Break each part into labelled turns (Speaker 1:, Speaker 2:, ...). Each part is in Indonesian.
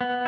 Speaker 1: Uh...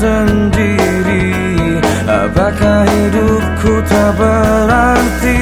Speaker 1: sendiri? Apakah hidupku tak berarti